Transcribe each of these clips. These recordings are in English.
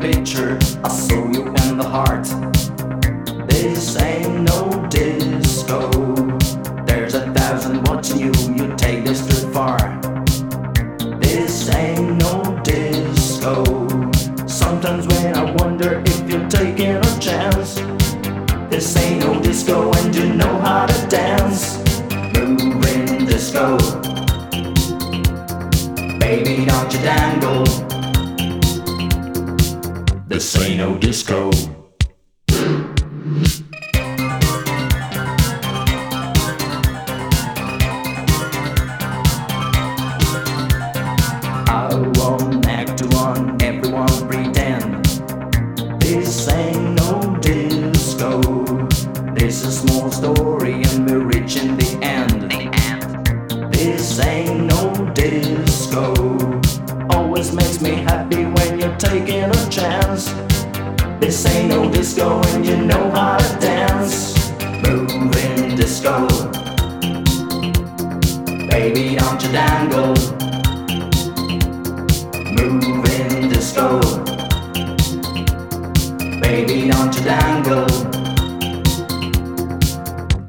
picture, I saw you in the heart. This ain't no disco. There's a thousand watching you, you take this too far. This ain't no disco. Sometimes when I wonder if you're taking a chance. This ain't no disco and you know how to dance. Moving disco. Baby, don't you dangle. This ain't no disco. This ain't no disco. This is a small story and we're reaching the end. This ain't no disco. Always makes me happy you're taking a chance. This ain't no disco and you know how to dance. Moving disco. Baby, don't you dangle. Moving disco. Baby, don't you dangle.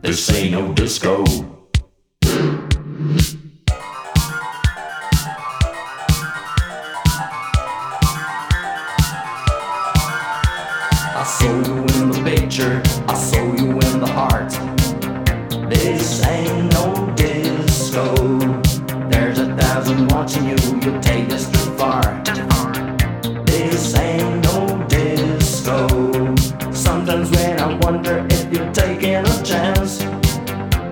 This ain't no disco. Watching you, you take this too far. This ain't no disco. Sometimes when I wonder if you're taking a chance.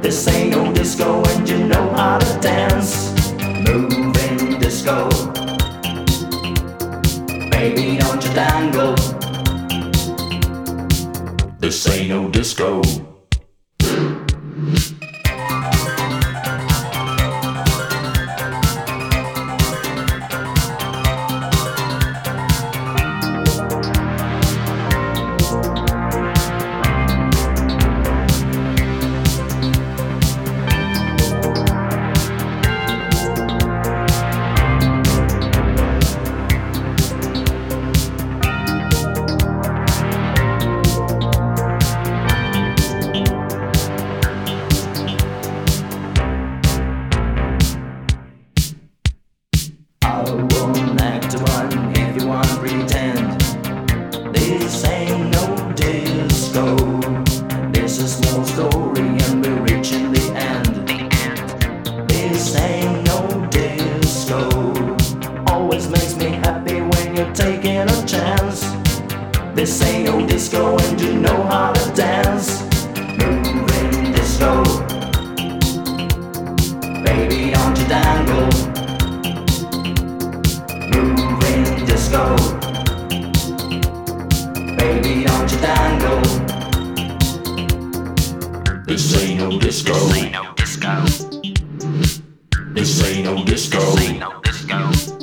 This ain't no disco and you know how to dance. Moving disco. Baby, don't you dangle. This ain't no disco. This ain't no disco and you know how to dance. Moving disco. Baby, don't you dangle. Moving disco. Baby, don't you dangle. This ain't no disco. This ain't no disco. This ain't no disco. This ain't no